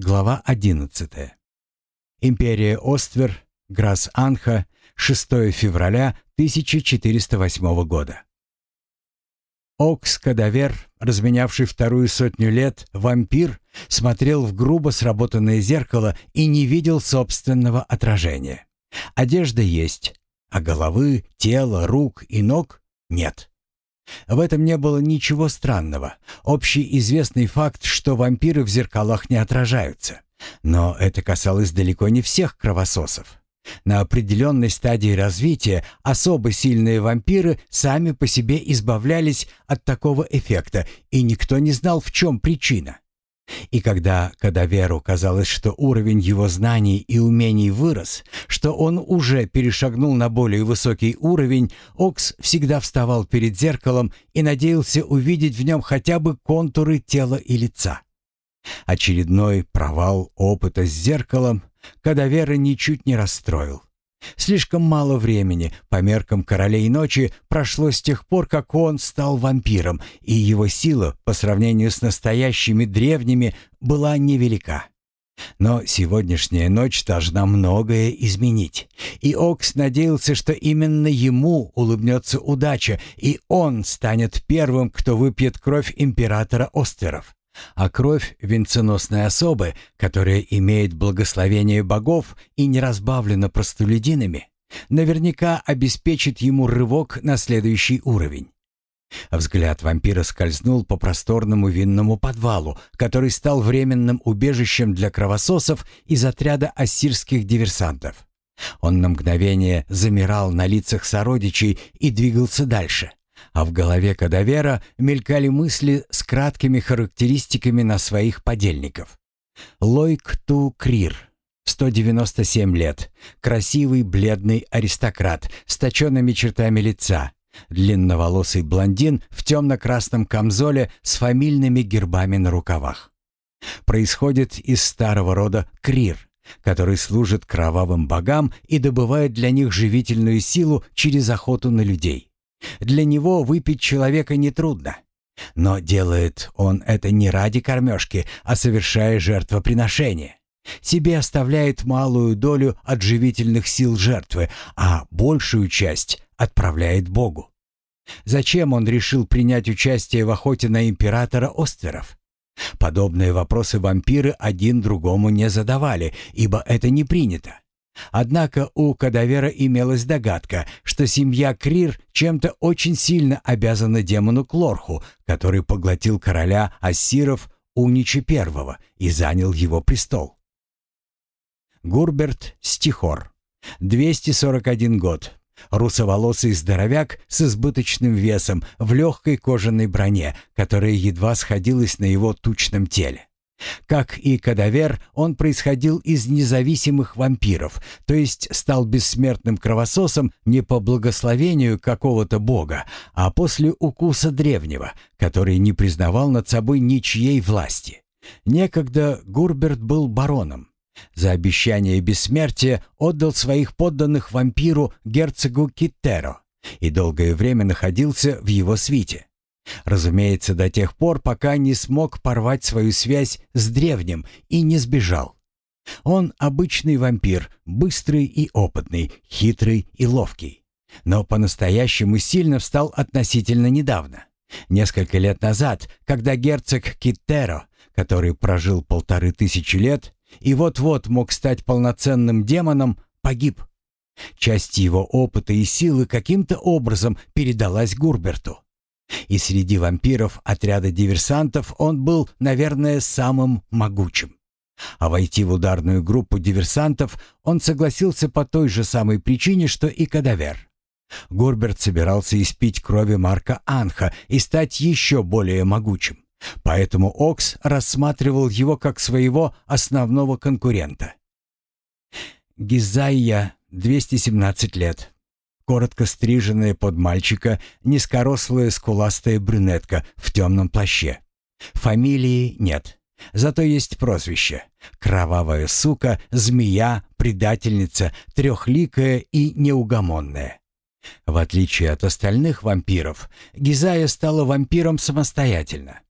Глава 11. Империя Оствер, Грас-Анха, 6 февраля 1408 года. Окс-кадавер, разменявший вторую сотню лет, вампир, смотрел в грубо сработанное зеркало и не видел собственного отражения. Одежда есть, а головы, тела, рук и ног нет. В этом не было ничего странного. Общеизвестный факт, что вампиры в зеркалах не отражаются. Но это касалось далеко не всех кровососов. На определенной стадии развития особо сильные вампиры сами по себе избавлялись от такого эффекта, и никто не знал, в чем причина. И когда Кадаверу казалось, что уровень его знаний и умений вырос, что он уже перешагнул на более высокий уровень, Окс всегда вставал перед зеркалом и надеялся увидеть в нем хотя бы контуры тела и лица. Очередной провал опыта с зеркалом Кадавера ничуть не расстроил. Слишком мало времени, по меркам королей ночи, прошло с тех пор, как он стал вампиром, и его сила, по сравнению с настоящими древними, была невелика. Но сегодняшняя ночь должна многое изменить. И Окс надеялся, что именно ему улыбнется удача, и он станет первым, кто выпьет кровь императора Остеров а кровь венценосной особы, которая имеет благословение богов и не разбавлена простолюдинами, наверняка обеспечит ему рывок на следующий уровень. Взгляд вампира скользнул по просторному винному подвалу, который стал временным убежищем для кровососов из отряда ассирских диверсантов. Он на мгновение замирал на лицах сородичей и двигался дальше а в голове Кадавера мелькали мысли с краткими характеристиками на своих подельников. Лойк Ту Крир, 197 лет, красивый бледный аристократ с точенными чертами лица, длинноволосый блондин в темно-красном камзоле с фамильными гербами на рукавах. Происходит из старого рода Крир, который служит кровавым богам и добывает для них живительную силу через охоту на людей. Для него выпить человека нетрудно. Но делает он это не ради кормежки, а совершая жертвоприношение. Себе оставляет малую долю от живительных сил жертвы, а большую часть отправляет Богу. Зачем он решил принять участие в охоте на императора Остеров? Подобные вопросы вампиры один другому не задавали, ибо это не принято. Однако у Кадавера имелась догадка, что семья Крир чем-то очень сильно обязана демону Клорху, который поглотил короля Ассиров Унича I и занял его престол. Гурберт Стихор, 241 год, русоволосый здоровяк с избыточным весом в легкой кожаной броне, которая едва сходилась на его тучном теле. Как и Кадавер, он происходил из независимых вампиров, то есть стал бессмертным кровососом не по благословению какого-то бога, а после укуса древнего, который не признавал над собой ничьей власти. Некогда Гурберт был бароном. За обещание бессмертия отдал своих подданных вампиру герцогу Киттеро и долгое время находился в его свите. Разумеется, до тех пор, пока не смог порвать свою связь с древним и не сбежал. Он обычный вампир, быстрый и опытный, хитрый и ловкий. Но по-настоящему сильно встал относительно недавно. Несколько лет назад, когда герцог Киттеро, который прожил полторы тысячи лет и вот-вот мог стать полноценным демоном, погиб. Часть его опыта и силы каким-то образом передалась Гурберту. И среди вампиров отряда диверсантов он был, наверное, самым могучим. А войти в ударную группу диверсантов он согласился по той же самой причине, что и Кадавер. Гурберт собирался испить крови Марка Анха и стать еще более могучим. Поэтому Окс рассматривал его как своего основного конкурента. Гизайя, 217 лет, коротко стриженная под мальчика, низкорослая скуластая брюнетка в темном плаще. Фамилии нет, зато есть прозвище. Кровавая сука, змея, предательница, трехликая и неугомонная. В отличие от остальных вампиров, Гизая стала вампиром самостоятельно.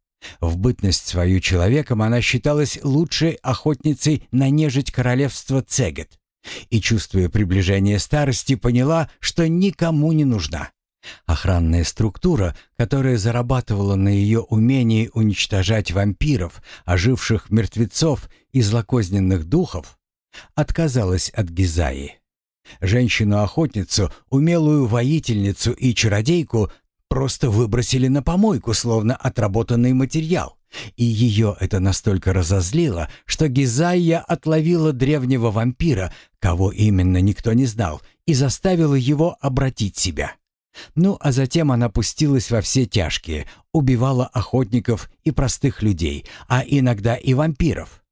В бытность свою человеком она считалась лучшей охотницей на нежить королевства Цегет и, чувствуя приближение старости, поняла, что никому не нужна. Охранная структура, которая зарабатывала на ее умении уничтожать вампиров, оживших мертвецов и злокозненных духов, отказалась от Гизаи. Женщину-охотницу, умелую воительницу и чародейку просто выбросили на помойку, словно отработанный материал. И ее это настолько разозлило, что Гизайя отловила древнего вампира, кого именно никто не знал, и заставила его обратить себя. Ну, а затем она пустилась во все тяжкие, убивала охотников и простых людей, а иногда и вампиров.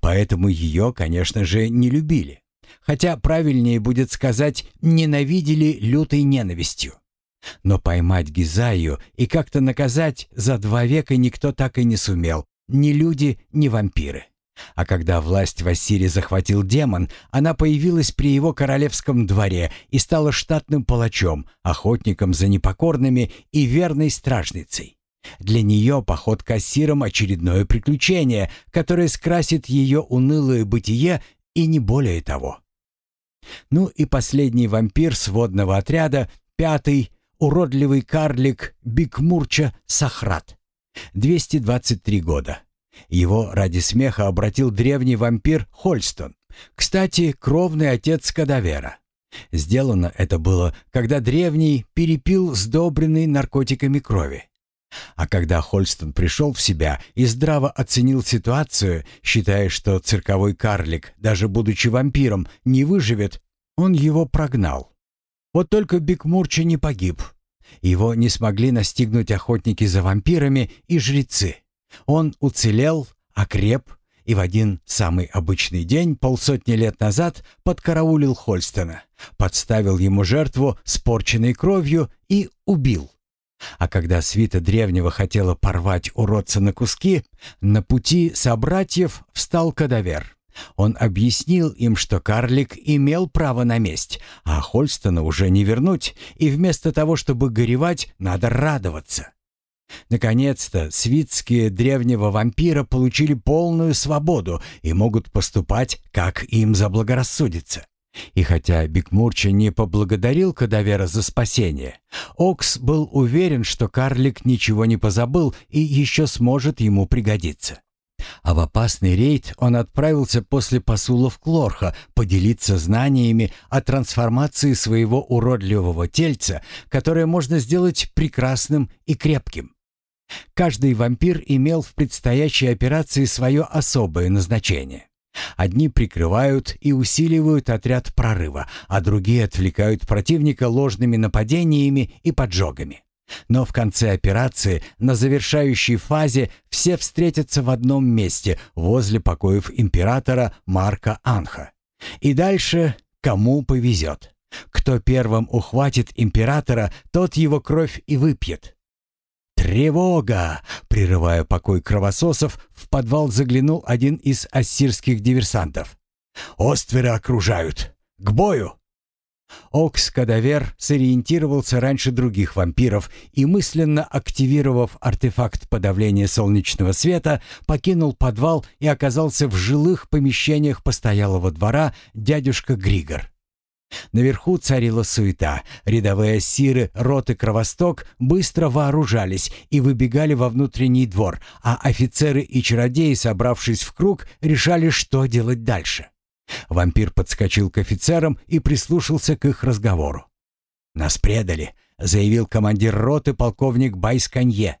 Поэтому ее, конечно же, не любили. Хотя правильнее будет сказать, ненавидели лютой ненавистью. Но поймать Гизаю и как-то наказать за два века никто так и не сумел, ни люди, ни вампиры. А когда власть в Ассире захватил демон, она появилась при его королевском дворе и стала штатным палачом, охотником за непокорными и верной стражницей. Для нее поход к Ассирам — очередное приключение, которое скрасит ее унылое бытие и не более того. Ну и последний вампир сводного отряда, пятый, уродливый карлик Бикмурча Сахрат. 223 года. Его ради смеха обратил древний вампир Хольстон. Кстати, кровный отец Кадавера. Сделано это было, когда древний перепил сдобренный наркотиками крови. А когда Хольстон пришел в себя и здраво оценил ситуацию, считая, что цирковой карлик, даже будучи вампиром, не выживет, он его прогнал. Вот только Бикмурча не погиб. Его не смогли настигнуть охотники за вампирами и жрецы. Он уцелел, окреп и в один самый обычный день полсотни лет назад подкараулил Хольстона, подставил ему жертву с порченной кровью и убил. А когда свита древнего хотела порвать уродца на куски, на пути собратьев встал кадавер. Он объяснил им, что карлик имел право на месть, а Хольстона уже не вернуть, и вместо того, чтобы горевать, надо радоваться. Наконец-то свитские древнего вампира получили полную свободу и могут поступать, как им заблагорассудится. И хотя Бикмурча не поблагодарил Кадавера за спасение, Окс был уверен, что карлик ничего не позабыл и еще сможет ему пригодиться. А в опасный рейд он отправился после посулов Клорха поделиться знаниями о трансформации своего уродливого тельца, которое можно сделать прекрасным и крепким. Каждый вампир имел в предстоящей операции свое особое назначение. Одни прикрывают и усиливают отряд прорыва, а другие отвлекают противника ложными нападениями и поджогами. Но в конце операции, на завершающей фазе, все встретятся в одном месте, возле покоев императора Марка Анха. И дальше кому повезет. Кто первым ухватит императора, тот его кровь и выпьет. «Тревога!» — прерывая покой кровососов, в подвал заглянул один из ассирских диверсантов. «Остверы окружают! К бою!» Окс-кадавер сориентировался раньше других вампиров и, мысленно активировав артефакт подавления солнечного света, покинул подвал и оказался в жилых помещениях постоялого двора дядюшка Григор. Наверху царила суета. Рядовые сиры роты Кровосток быстро вооружались и выбегали во внутренний двор, а офицеры и чародеи, собравшись в круг, решали, что делать дальше. Вампир подскочил к офицерам и прислушался к их разговору. «Нас предали», — заявил командир роты полковник Байсканье.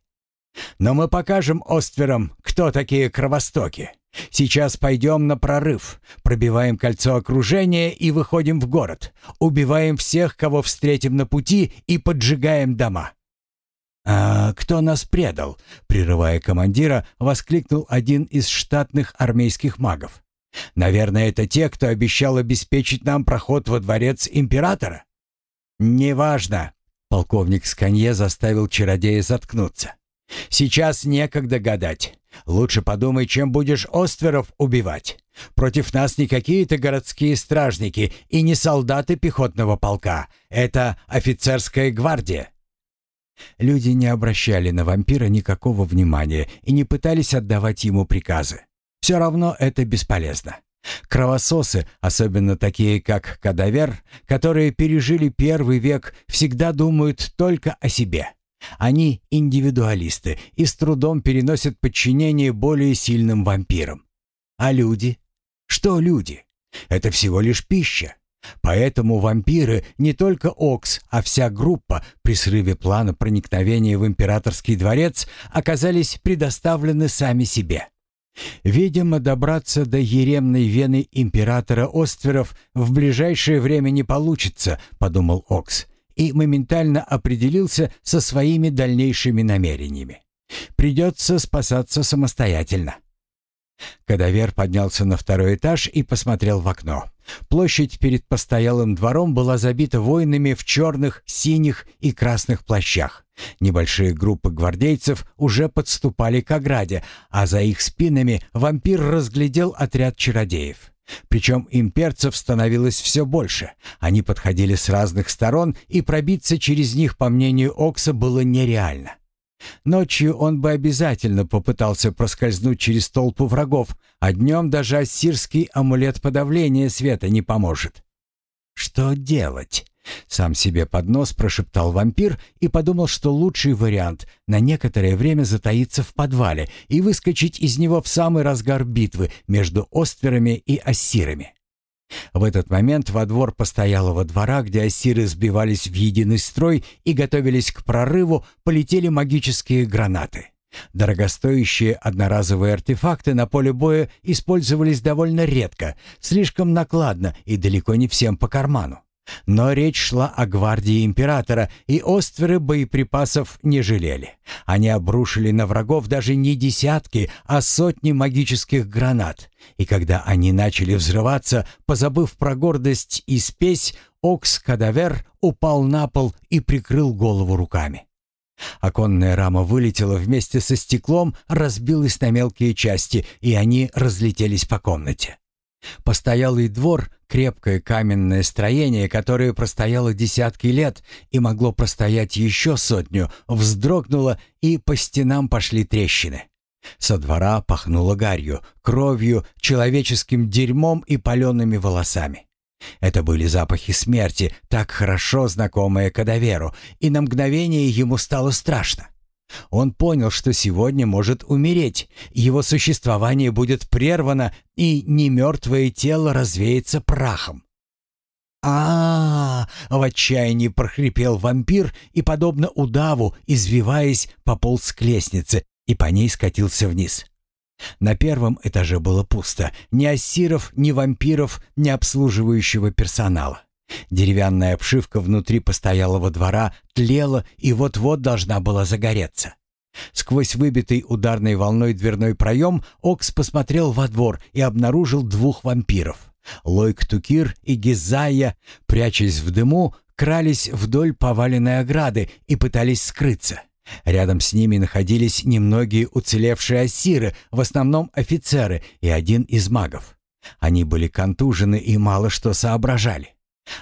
«Но мы покажем Остверам, кто такие кровостоки. Сейчас пойдем на прорыв, пробиваем кольцо окружения и выходим в город, убиваем всех, кого встретим на пути и поджигаем дома». «А кто нас предал?» — прерывая командира, воскликнул один из штатных армейских магов. «Наверное, это те, кто обещал обеспечить нам проход во дворец императора?» «Неважно», — полковник Сканье заставил чародея заткнуться. «Сейчас некогда гадать. Лучше подумай, чем будешь остверов убивать. Против нас не какие-то городские стражники и не солдаты пехотного полка. Это офицерская гвардия. Люди не обращали на вампира никакого внимания и не пытались отдавать ему приказы. Все равно это бесполезно. Кровососы, особенно такие как Кадавер, которые пережили первый век, всегда думают только о себе. Они индивидуалисты и с трудом переносят подчинение более сильным вампирам. А люди? Что люди? Это всего лишь пища. Поэтому вампиры, не только Окс, а вся группа при срыве плана проникновения в императорский дворец оказались предоставлены сами себе. Видимо, добраться до еремной вены императора Остверов в ближайшее время не получится, подумал Окс, и моментально определился со своими дальнейшими намерениями. Придется спасаться самостоятельно. Кадавер поднялся на второй этаж и посмотрел в окно. Площадь перед постоялым двором была забита воинами в черных, синих и красных плащах. Небольшие группы гвардейцев уже подступали к ограде, а за их спинами вампир разглядел отряд чародеев. Причем имперцев становилось все больше. Они подходили с разных сторон, и пробиться через них, по мнению Окса, было нереально. Ночью он бы обязательно попытался проскользнуть через толпу врагов, а днем даже ассирский амулет подавления света не поможет. «Что делать?» — сам себе под нос прошептал вампир и подумал, что лучший вариант — на некоторое время затаиться в подвале и выскочить из него в самый разгар битвы между остверами и ассирами. В этот момент во двор постоялого двора, где ассиры сбивались в единый строй и готовились к прорыву, полетели магические гранаты. Дорогостоящие одноразовые артефакты на поле боя использовались довольно редко, слишком накладно и далеко не всем по карману. Но речь шла о гвардии императора, и остверы боеприпасов не жалели. Они обрушили на врагов даже не десятки, а сотни магических гранат. И когда они начали взрываться, позабыв про гордость и спесь, Окс-кадавер упал на пол и прикрыл голову руками. Оконная рама вылетела вместе со стеклом, разбилась на мелкие части, и они разлетелись по комнате. Постоялый двор Крепкое каменное строение, которое простояло десятки лет и могло простоять еще сотню, вздрогнуло, и по стенам пошли трещины. Со двора пахнуло гарью, кровью, человеческим дерьмом и палеными волосами. Это были запахи смерти, так хорошо знакомые Кадаверу, и на мгновение ему стало страшно. Он понял, что сегодня может умереть, его существование будет прервано, и немертвое тело развеется прахом. а, -а, -а в отчаянии прохрипел вампир и, подобно удаву, извиваясь, пополз к лестнице и по ней скатился вниз. На первом этаже было пусто. Ни ассиров, ни вампиров, ни обслуживающего персонала. Деревянная обшивка внутри постоялого двора тлела и вот-вот должна была загореться. Сквозь выбитый ударной волной дверной проем Окс посмотрел во двор и обнаружил двух вампиров. Лойк Тукир и Гизая, прячась в дыму, крались вдоль поваленной ограды и пытались скрыться. Рядом с ними находились немногие уцелевшие ассиры, в основном офицеры и один из магов. Они были контужены и мало что соображали.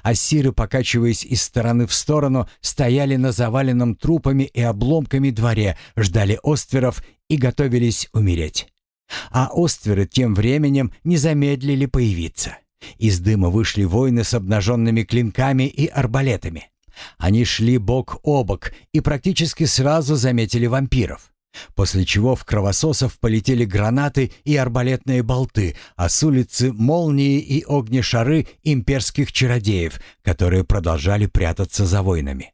Ассиры, покачиваясь из стороны в сторону, стояли на заваленном трупами и обломками дворе, ждали остверов и готовились умереть. А остверы тем временем не замедлили появиться. Из дыма вышли воины с обнаженными клинками и арбалетами. Они шли бок о бок и практически сразу заметили вампиров. После чего в кровососов полетели гранаты и арбалетные болты, а с улицы молнии и огнешары имперских чародеев, которые продолжали прятаться за войнами.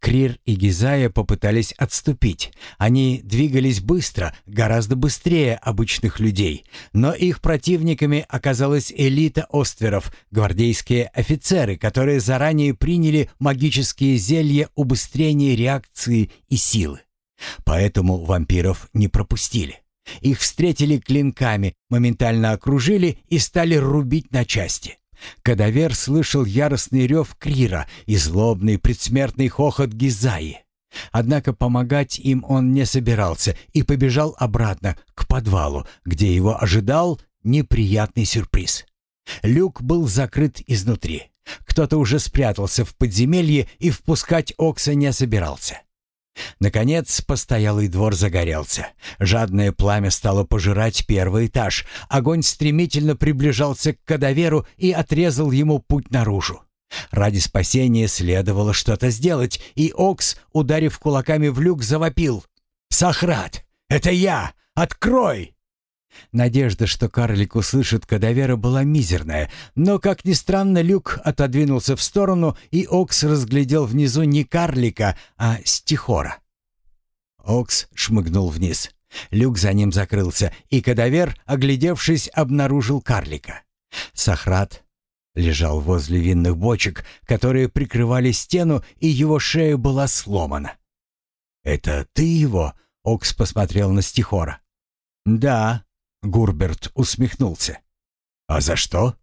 Крир и Гизая попытались отступить. Они двигались быстро, гораздо быстрее обычных людей, но их противниками оказалась элита остверов, гвардейские офицеры, которые заранее приняли магические зелья убыстрения реакции и силы. Поэтому вампиров не пропустили. Их встретили клинками, моментально окружили и стали рубить на части. Кадавер слышал яростный рев Крира и злобный предсмертный хохот Гизаи. Однако помогать им он не собирался и побежал обратно к подвалу, где его ожидал неприятный сюрприз. Люк был закрыт изнутри. Кто-то уже спрятался в подземелье и впускать Окса не собирался. Наконец, постоялый двор загорелся. Жадное пламя стало пожирать первый этаж. Огонь стремительно приближался к кадаверу и отрезал ему путь наружу. Ради спасения следовало что-то сделать, и Окс, ударив кулаками в люк, завопил. «Сахрат! Это я! Открой!» Надежда, что карлик услышит кадавера, была мизерная, но, как ни странно, люк отодвинулся в сторону, и Окс разглядел внизу не карлика, а стихора. Окс шмыгнул вниз. Люк за ним закрылся, и кадавер, оглядевшись, обнаружил карлика. Сахрат лежал возле винных бочек, которые прикрывали стену, и его шея была сломана. «Это ты его?» — Окс посмотрел на Стихора. «Да», — Гурберт усмехнулся. «А за что?»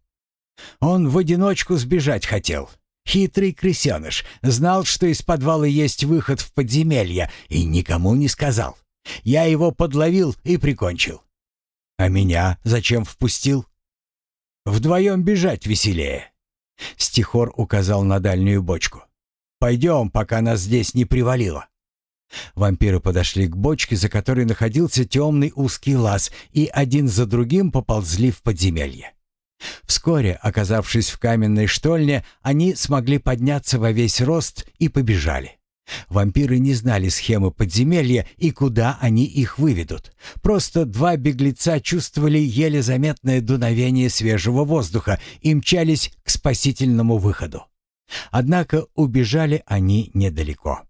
«Он в одиночку сбежать хотел. Хитрый крысеныш. Знал, что из подвала есть выход в подземелье, и никому не сказал. Я его подловил и прикончил. А меня зачем впустил?» Вдвоем бежать веселее. Стихор указал на дальнюю бочку. «Пойдем, пока нас здесь не привалило». Вампиры подошли к бочке, за которой находился темный узкий лаз, и один за другим поползли в подземелье. Вскоре, оказавшись в каменной штольне, они смогли подняться во весь рост и побежали. Вампиры не знали схемы подземелья и куда они их выведут. Просто два беглеца чувствовали еле заметное дуновение свежего воздуха и мчались к спасительному выходу. Однако убежали они недалеко.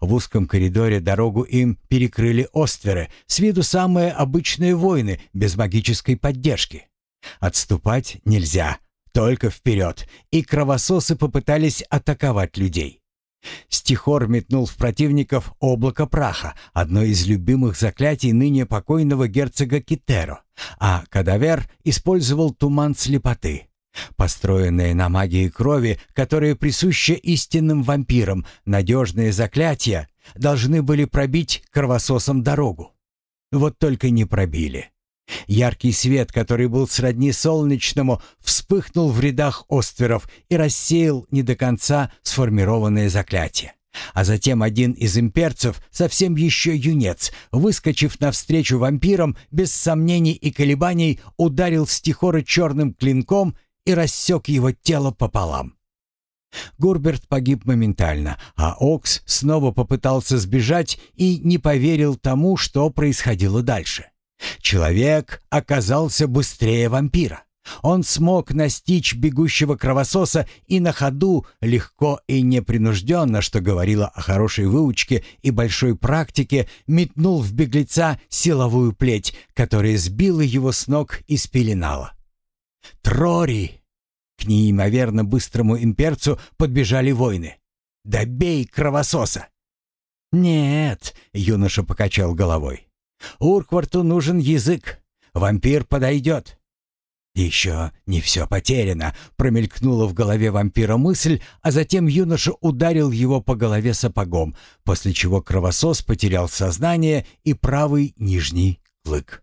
В узком коридоре дорогу им перекрыли остверы, с виду самые обычные воины, без магической поддержки. Отступать нельзя, только вперед, и кровососы попытались атаковать людей. Стихор метнул в противников облако праха, одно из любимых заклятий ныне покойного герцога Китеро, а Кадавер использовал туман слепоты. Построенные на магии крови, которая присуща истинным вампирам, надежные заклятия должны были пробить кровососам дорогу. Вот только не пробили. Яркий свет, который был сродни солнечному, вспыхнул в рядах остверов и рассеял не до конца сформированное заклятие. А затем один из имперцев, совсем еще юнец, выскочив навстречу вампирам, без сомнений и колебаний, ударил Стихора черным клинком и рассек его тело пополам. Гурберт погиб моментально, а Окс снова попытался сбежать и не поверил тому, что происходило дальше. Человек оказался быстрее вампира. Он смог настичь бегущего кровососа и на ходу, легко и непринужденно, что говорило о хорошей выучке и большой практике, метнул в беглеца силовую плеть, которая сбила его с ног и спеленала. «Трори!» К неимоверно быстрому имперцу подбежали воины. «Добей кровососа!» «Нет», — юноша покачал головой. Уркварту нужен язык. Вампир подойдет. «Еще не все потеряно», — промелькнула в голове вампира мысль, а затем юноша ударил его по голове сапогом, после чего кровосос потерял сознание и правый нижний клык.